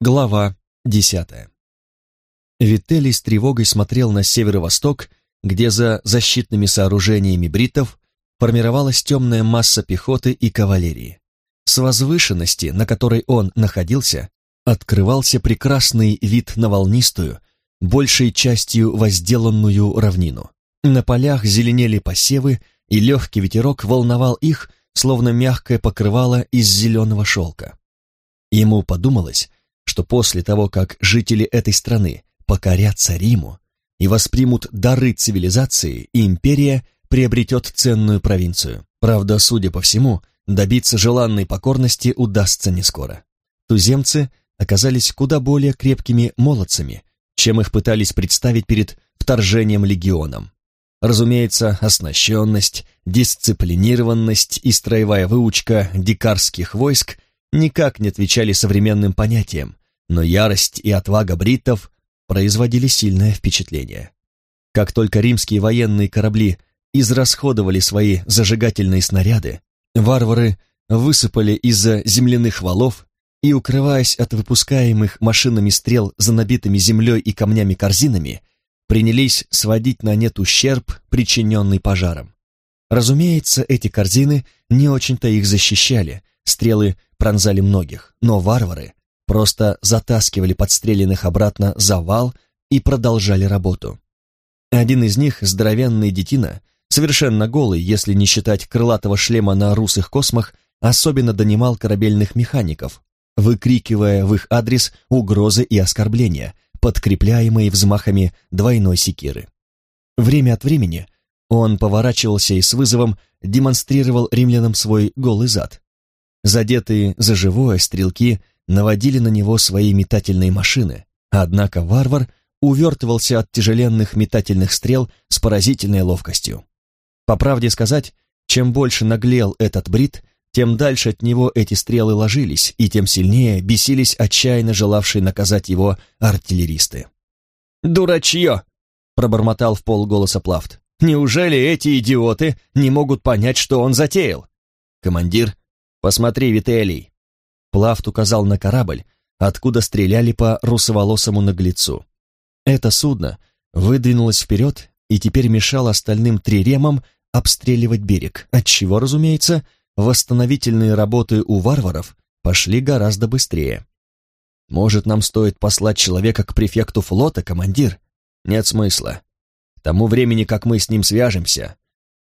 Глава десятая. Вителий с тревогой смотрел на северо-восток, где за защитными сооружениями бриттов формировалась темная масса пехоты и кавалерии. С возвышенности, на которой он находился, открывался прекрасный вид на волнистую, большей частью возделанную равнину. На полях зеленели посевы, и легкий ветерок волновал их, словно мягкое покрывало из зеленого шелка. Ему подумалось, что после того, как жители этой страны покорятся Риму и воспримут дары цивилизации, империя приобретет ценную провинцию. Правда, судя по всему, добиться желанной покорности удастся не скоро. Туземцы оказались куда более крепкими молодцами, чем их пытались представить перед вторжением легионом. Разумеется, оснащенность, дисциплинированность и строевая выучка дикарских войск никак не отвечали современным понятиям, но ярость и отвага бриттов производили сильное впечатление. Как только римские военные корабли израсходовали свои зажигательные снаряды, варвары высыпали из-за земляных валов и, укрываясь от выпускаемых машинами стрел за набитыми землей и камнями корзинами, принялись сводить на нет ущерб, причиненный пожаром. Разумеется, эти корзины не очень-то их защищали, стрелы пронзали многих, но варвары просто затаскивали подстреленных обратно за вал и продолжали работу. Один из них, здоровенный детина, совершенно голый, если не считать крылатого шлема на русых космах, особенно донимал корабельных механиков, выкрикивая в их адрес угрозы и оскорбления, подкрепляемые взмахами двойной секиры. Время от времени он поворачивался и с вызовом демонстрировал римлянам свой голый зад. Задетые за живое стрелки наводили на него свои метательные машины, однако варвар увертывался от тяжеленных метательных стрел с поразительной ловкостью. По правде сказать, чем больше наглел этот брит, тем дальше от него эти стрелы ложились, и тем сильнее бесились отчаянно желавшие наказать его артиллеристы. «Дурачье!» — пробормотал в полголоса Плафт. «Неужели эти идиоты не могут понять, что он затеял?» «Командир, посмотри, Вителий!» Плафт указал на корабль, откуда стреляли по русоволосому наглецу. Это судно выдвинулось вперед и теперь мешало остальным триремам обстреливать берег, отчего, разумеется, восстановительные работы у варваров пошли гораздо быстрее. «Может, нам стоит послать человека к префекту флота, командир?» «Нет смысла. К тому времени, как мы с ним свяжемся,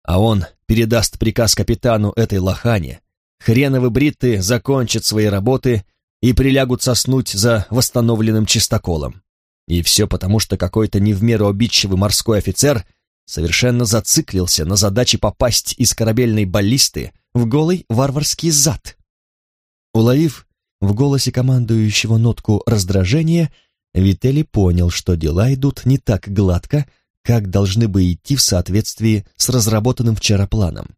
а он передаст приказ капитану этой лохане, Хреновы бритты закончат свои работы и прилягут соснуть за восстановленным чистоколом. И все потому, что какой-то не в меру обидчивый морской офицер совершенно зациклился на задаче попасть из корабельной баллисты в голый варварский зад. Уловив в голосе командующего нотку раздражения, Вители понял, что дела идут не так гладко, как должны бы идти в соответствии с разработанным вчера планом.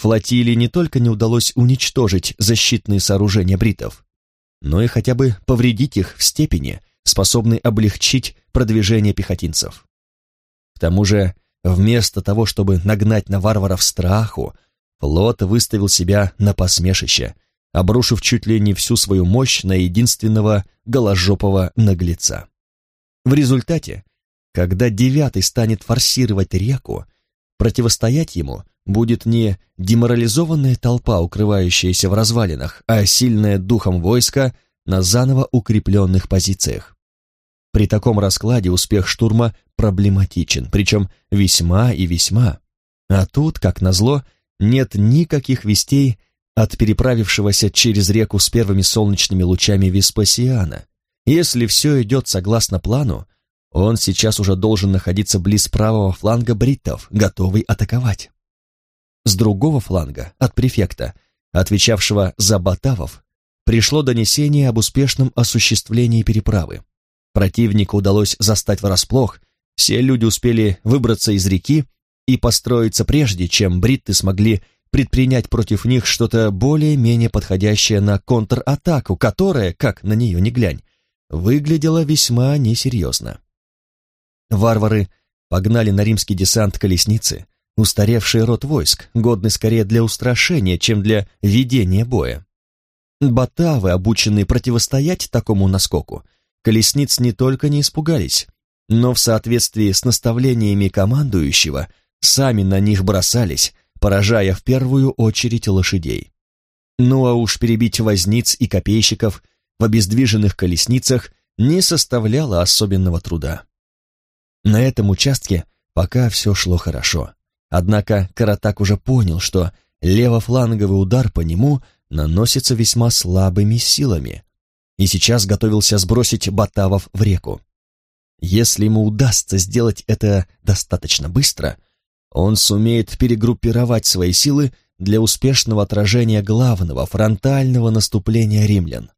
Флотилии не только не удалось уничтожить защитные сооружения бритов, но и хотя бы повредить их в степени, способной облегчить продвижение пехотинцев. К тому же, вместо того, чтобы нагнать на варваров страху, флот выставил себя на посмешище, обрушив чуть ли не всю свою мощь на единственного голожопого наглеца. В результате, когда девятый станет форсировать реку, противостоять ему будет не деморализованная толпа, укрывающаяся в развалинах, а сильное духом войско на заново укрепленных позициях. При таком раскладе успех штурма проблематичен, причем весьма и весьма. А тут, как назло, нет никаких вестей от переправившегося через реку с первыми солнечными лучами Веспасиана. Если все идет согласно плану, он сейчас уже должен находиться близ правого фланга бриттов, готовый атаковать. С другого фланга, от префекта, отвечавшего за Батавов, пришло донесение об успешном осуществлении переправы. Противнику удалось застать врасплох, все люди успели выбраться из реки и построиться прежде, чем бритты смогли предпринять против них что-то более-менее подходящее на контратаку, которая, как на нее не глянь, выглядела весьма несерьезно. Варвары погнали на римский десант колесницы, устаревший род войск, годный скорее для устрашения, чем для ведения боя. Батавы, обученные противостоять такому наскоку, колесниц не только не испугались, но в соответствии с наставлениями командующего сами на них бросались, поражая в первую очередь лошадей. Ну а уж перебить возниц и копейщиков в обездвиженных колесницах не составляло особенного труда. На этом участке пока все шло хорошо. Однако Каратак уже понял, что левофланговый удар по нему наносится весьма слабыми силами, и сейчас готовился сбросить Батавов в реку. Если ему удастся сделать это достаточно быстро, он сумеет перегруппировать свои силы для успешного отражения главного фронтального наступления римлян.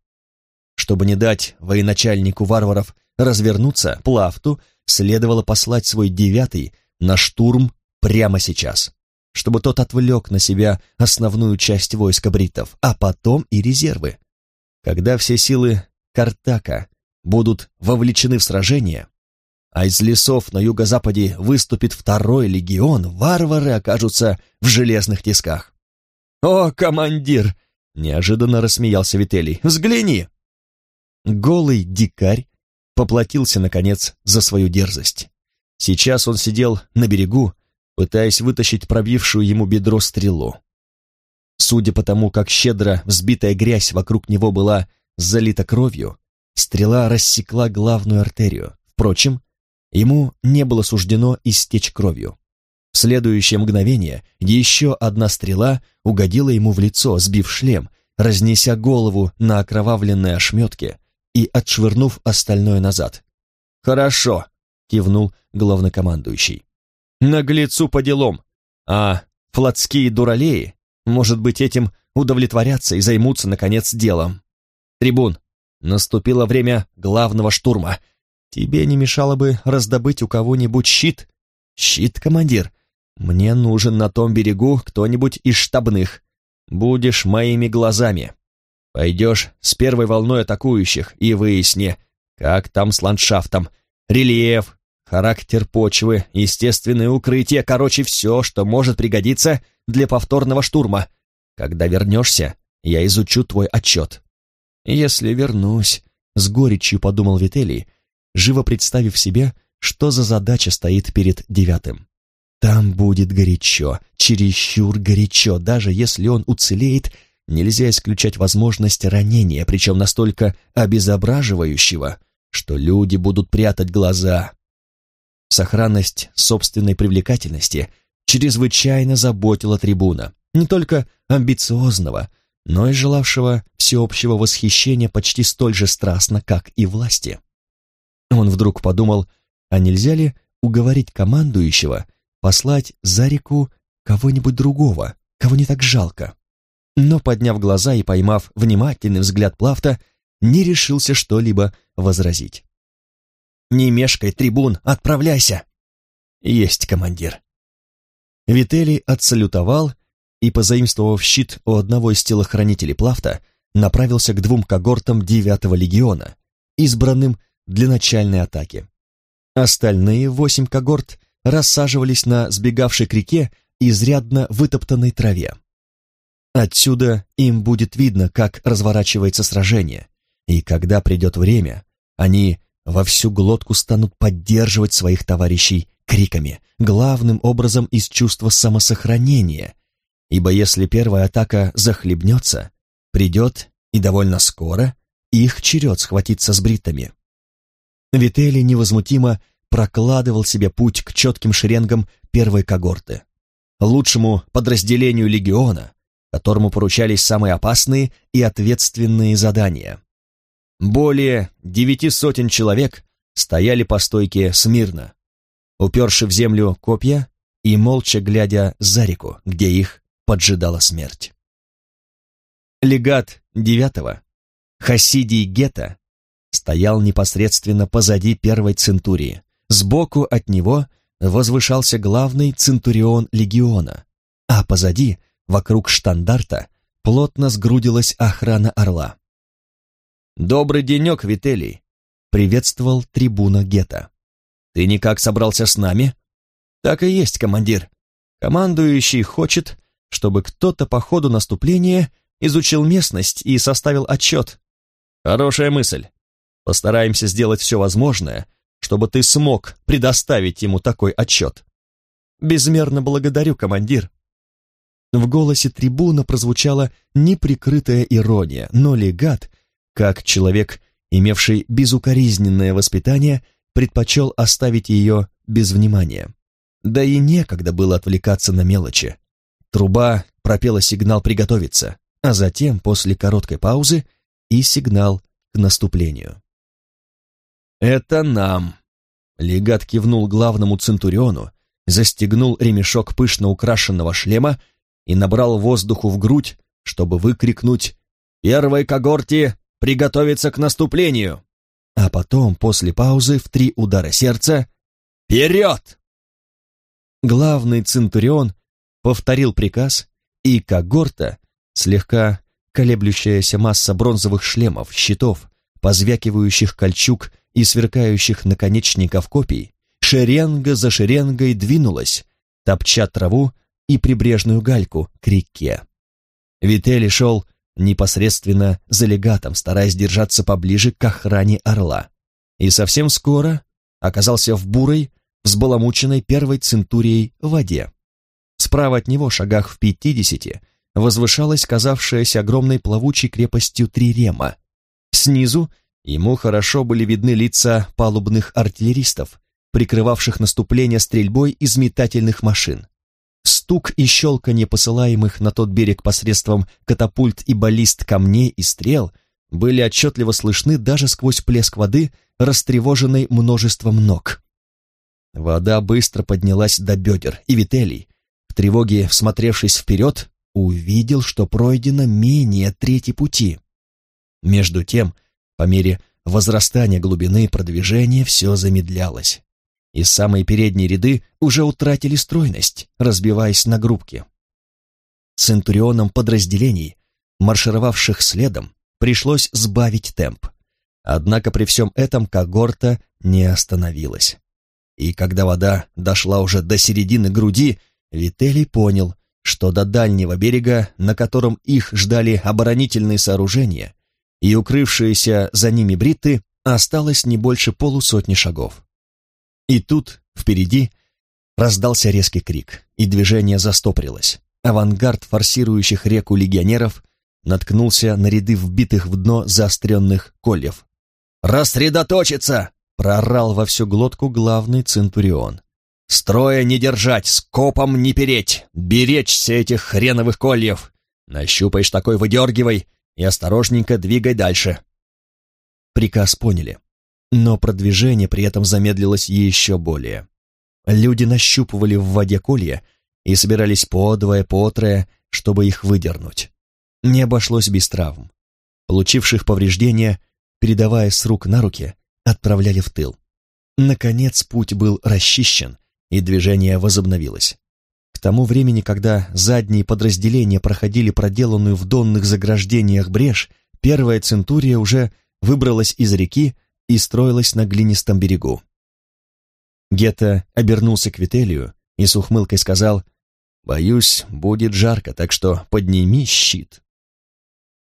Чтобы не дать военачальнику варваров развернуться, Плафту следовало послать свой девятый на штурм прямо сейчас чтобы тот отвлек на себя основную часть войска бриттов, а потом и резервы. Когда все силы Картака будут вовлечены в сражение, а из лесов на юго-западе выступит второй легион, варвары окажутся в железных тисках. «О, командир!» — неожиданно рассмеялся Вителий. «Взгляни!» Голый дикарь поплатился, наконец, за свою дерзость. Сейчас он сидел на берегу, пытаясь вытащить пробившую ему бедро стрелу. Судя по тому, как щедро взбитая грязь вокруг него была залита кровью, стрела рассекла главную артерию. Впрочем, ему не было суждено истечь кровью. В следующее мгновение еще одна стрела угодила ему в лицо, сбив шлем, разнеся голову на окровавленные ошметки и отшвырнув остальное назад. «Хорошо», — кивнул главнокомандующий наглецу по делам, а флотские дуралеи, может быть, этим удовлетворятся и займутся, наконец, делом. Трибун, наступило время главного штурма. Тебе не мешало бы раздобыть у кого-нибудь щит? Щит, командир? Мне нужен на том берегу кто-нибудь из штабных. Будешь моими глазами. Пойдешь с первой волной атакующих и выясни, как там с ландшафтом, рельеф, характер почвы, естественное укрытие, короче, все, что может пригодиться для повторного штурма. Когда вернешься, я изучу твой отчет. Если вернусь, с горечью подумал Вителий, живо представив себе, что за задача стоит перед девятым. Там будет горячо, чересчур горячо, даже если он уцелеет, нельзя исключать возможность ранения, причем настолько обезображивающего, что люди будут прятать глаза, Сохранность собственной привлекательности чрезвычайно заботила трибуна, не только амбициозного, но и желавшего всеобщего восхищения почти столь же страстно, как и власти. Он вдруг подумал, а нельзя ли уговорить командующего послать за реку кого-нибудь другого, кого не так жалко. Но, подняв глаза и поймав внимательный взгляд Плафта, не решился что-либо возразить. «Не мешкай, трибун, отправляйся!» «Есть, командир!» Вителий отсалютовал и, позаимствовав щит у одного из телохранителей Плафта, направился к двум когортам девятого легиона, избранным для начальной атаки. Остальные восемь когорт рассаживались на сбегавшей к реке изрядно вытоптанной траве. Отсюда им будет видно, как разворачивается сражение, и когда придет время, они во всю глотку станут поддерживать своих товарищей криками, главным образом из чувства самосохранения, ибо если первая атака захлебнется, придет, и довольно скоро, их черед схватиться с бритами. Вители невозмутимо прокладывал себе путь к четким шеренгам первой когорты, лучшему подразделению легиона, которому поручались самые опасные и ответственные задания. Более девяти сотен человек стояли по стойке смирно, уперши в землю копья и молча глядя за реку, где их поджидала смерть. Легат девятого, Хасидий Гета, стоял непосредственно позади первой центурии. Сбоку от него возвышался главный центурион легиона, а позади, вокруг штандарта, плотно сгрудилась охрана орла. «Добрый денек, Вителий!» — приветствовал трибуна Гета. «Ты никак собрался с нами?» «Так и есть, командир. Командующий хочет, чтобы кто-то по ходу наступления изучил местность и составил отчет. Хорошая мысль. Постараемся сделать все возможное, чтобы ты смог предоставить ему такой отчет. Безмерно благодарю, командир. В голосе трибуна прозвучала неприкрытая ирония, но легат, как человек, имевший безукоризненное воспитание, предпочел оставить ее без внимания. Да и некогда было отвлекаться на мелочи. Труба пропела сигнал «приготовиться», а затем, после короткой паузы, и сигнал к наступлению. «Это нам!» Легат кивнул главному центуриону, застегнул ремешок пышно украшенного шлема и набрал воздуху в грудь, чтобы выкрикнуть «Первой когорте приготовиться к наступлению!» А потом, после паузы, в три удара сердца «Вперед!» Главный центурион повторил приказ, и когорта, слегка колеблющаяся масса бронзовых шлемов, щитов, позвякивающих кольчуг и сверкающих наконечников копий, шеренга за шеренгой двинулась, топча траву и прибрежную гальку к реке. Вители шел непосредственно за легатом, стараясь держаться поближе к охране орла. И совсем скоро оказался в бурой, взбаламученной первой центурией воде. Справа от него, шагах в пятидесяти, возвышалась казавшаяся огромной плавучей крепостью Трирема. Снизу ему хорошо были видны лица палубных артиллеристов, прикрывавших наступление стрельбой из метательных машин. Стук и щелканье посылаемых на тот берег посредством катапульт и баллист камней и стрел были отчетливо слышны даже сквозь плеск воды, растревоженной множеством ног. Вода быстро поднялась до бедер, и Вителий, в тревоге всмотревшись вперед, увидел, что пройдено менее трети пути. Между тем, по мере возрастания глубины продвижения все замедлялось и самые передние ряды уже утратили стройность, разбиваясь на группки. Центурионам подразделений, маршировавших следом, пришлось сбавить темп. Однако при всем этом когорта не остановилась. И когда вода дошла уже до середины груди, Вителий понял, что до дальнего берега, на котором их ждали оборонительные сооружения, и укрывшиеся за ними бритты, осталось не больше полусотни шагов. И тут, впереди, раздался резкий крик, и движение застопорилось. Авангард форсирующих реку легионеров наткнулся на ряды вбитых в дно заостренных кольев. «Рассредоточиться!» — прорал во всю глотку главный центурион. «Строя не держать, скопом не переть, беречься этих хреновых кольев! Нащупаешь такой, выдергивай и осторожненько двигай дальше!» Приказ поняли но продвижение при этом замедлилось еще более. Люди нащупывали в воде колья и собирались подвое, потрое, чтобы их выдернуть. Не обошлось без травм. Получивших повреждения, передавая с рук на руки, отправляли в тыл. Наконец путь был расчищен, и движение возобновилось. К тому времени, когда задние подразделения проходили проделанную в донных заграждениях брешь, первая центурия уже выбралась из реки и строилась на глинистом берегу. Гетто обернулся к Вителию и с ухмылкой сказал, «Боюсь, будет жарко, так что подними щит».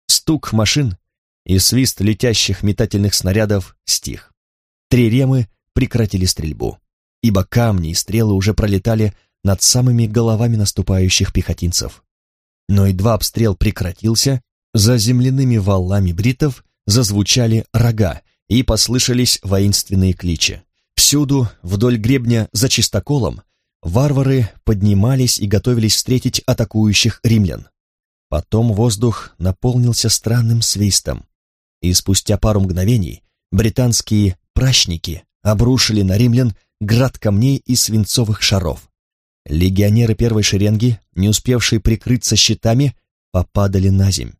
Стук машин и свист летящих метательных снарядов стих. Три ремы прекратили стрельбу, ибо камни и стрелы уже пролетали над самыми головами наступающих пехотинцев. Но едва обстрел прекратился, за земляными валами бритов зазвучали рога, и послышались воинственные кличи. Всюду, вдоль гребня за чистоколом, варвары поднимались и готовились встретить атакующих римлян. Потом воздух наполнился странным свистом, и спустя пару мгновений британские пращники обрушили на римлян град камней и свинцовых шаров. Легионеры первой шеренги, не успевшие прикрыться щитами, попадали на земь.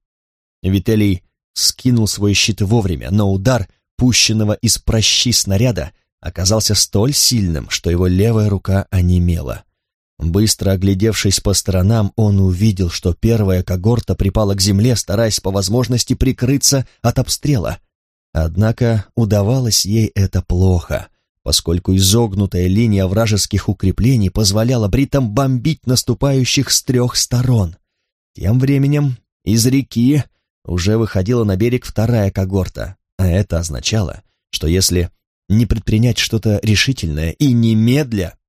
Вителий скинул свой щит вовремя, но удар пущенного из прощи снаряда оказался столь сильным, что его левая рука онемела. Быстро оглядевшись по сторонам, он увидел, что первая когорта припала к земле, стараясь по возможности прикрыться от обстрела. Однако удавалось ей это плохо, поскольку изогнутая линия вражеских укреплений позволяла бритам бомбить наступающих с трех сторон. Тем временем из реки уже выходила на берег вторая когорта, а это означало, что если не предпринять что-то решительное и немедля,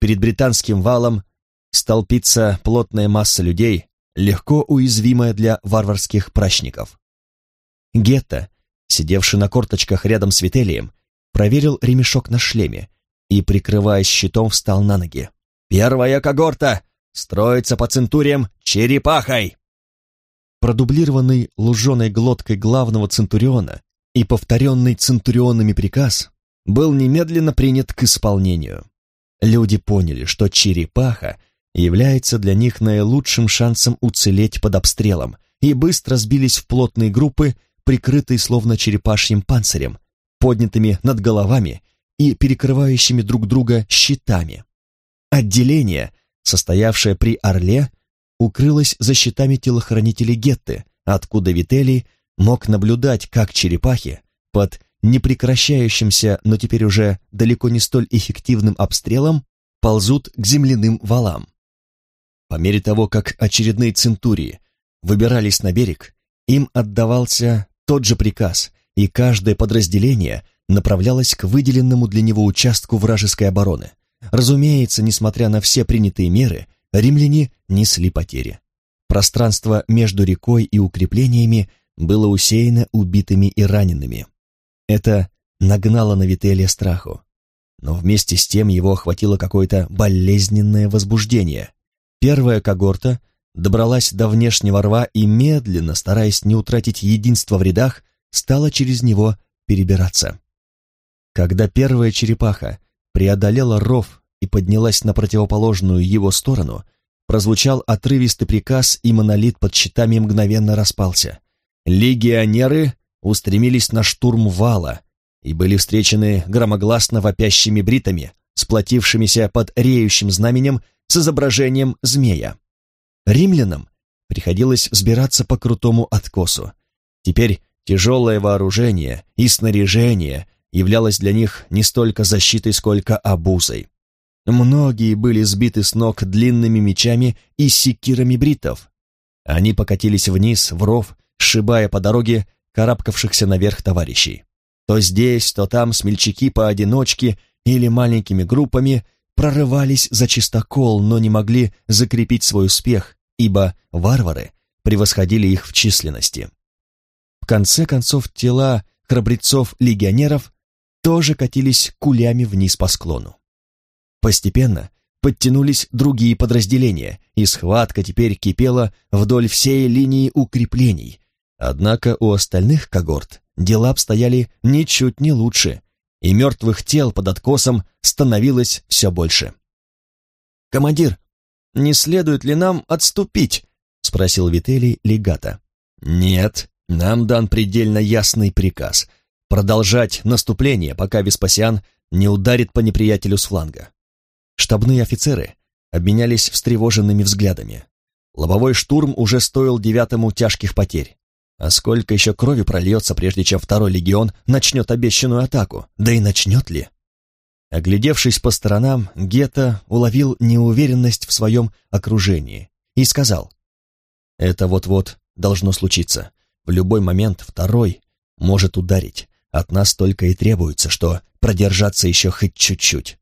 перед британским валом столпится плотная масса людей, легко уязвимая для варварских прачников. Гетто, сидевший на корточках рядом с Вителием, проверил ремешок на шлеме и, прикрываясь щитом, встал на ноги. «Первая когорта! Строится по центуриям черепахой!» Продублированный луженой глоткой главного центуриона и повторенный центурионами приказ был немедленно принят к исполнению. Люди поняли, что черепаха является для них наилучшим шансом уцелеть под обстрелом, и быстро сбились в плотные группы, прикрытые словно черепашьим панцирем, поднятыми над головами и перекрывающими друг друга щитами. Отделение, состоявшее при Орле, укрылось за щитами телохранителей Гетты, откуда Вителий мог наблюдать, как черепахи под непрекращающимся, но теперь уже далеко не столь эффективным обстрелом ползут к земляным валам. По мере того, как очередные центурии выбирались на берег, им отдавался тот же приказ, и каждое подразделение направлялось к выделенному для него участку вражеской обороны. Разумеется, несмотря на все принятые меры, римляне несли потери. Пространство между рекой и укреплениями было усеяно убитыми и ранеными. Это нагнало на Вителия страху. Но вместе с тем его охватило какое-то болезненное возбуждение. Первая когорта добралась до внешнего рва и медленно, стараясь не утратить единство в рядах, стала через него перебираться. Когда первая черепаха преодолела ров и поднялась на противоположную его сторону, прозвучал отрывистый приказ, и монолит под щитами мгновенно распался. Легионеры устремились на штурм вала и были встречены громогласно вопящими бритами, сплотившимися под реющим знаменем с изображением змея. Римлянам приходилось взбираться по крутому откосу. Теперь тяжелое вооружение и снаряжение являлось для них не столько защитой, сколько обузой. Многие были сбиты с ног длинными мечами и секирами бритов. Они покатились вниз, в ров, сшибая по дороге карабкавшихся наверх товарищей. То здесь, то там смельчаки поодиночке или маленькими группами прорывались за чистокол, но не могли закрепить свой успех, ибо варвары превосходили их в численности. В конце концов, тела храбрецов-легионеров тоже катились кулями вниз по склону. Постепенно подтянулись другие подразделения, и схватка теперь кипела вдоль всей линии укреплений. Однако у остальных когорт дела обстояли ничуть не лучше, и мертвых тел под откосом становилось все больше. «Командир, не следует ли нам отступить?» — спросил Вителий легата. «Нет, нам дан предельно ясный приказ — продолжать наступление, пока Веспасиан не ударит по неприятелю с фланга». Штабные офицеры обменялись встревоженными взглядами. Лобовой штурм уже стоил девятому тяжких потерь. А сколько еще крови прольется, прежде чем второй легион начнет обещанную атаку? Да и начнет ли? Оглядевшись по сторонам, Гетто уловил неуверенность в своем окружении и сказал, «Это вот-вот должно случиться. В любой момент второй может ударить. От нас только и требуется, что продержаться еще хоть чуть-чуть».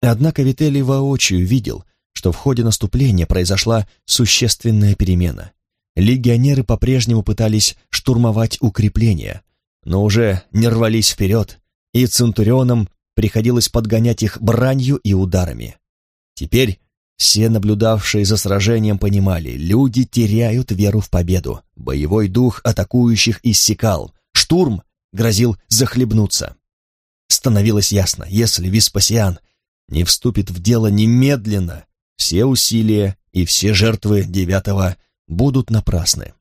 Однако Вителий воочию видел, что в ходе наступления произошла существенная перемена легионеры по-прежнему пытались штурмовать укрепления, но уже не рвались вперед, и центурионам приходилось подгонять их бранью и ударами. Теперь все наблюдавшие за сражением понимали, люди теряют веру в победу, боевой дух атакующих иссякал, штурм грозил захлебнуться. Становилось ясно, если Веспасиан не вступит в дело немедленно, все усилия и все жертвы девятого будут напрасны.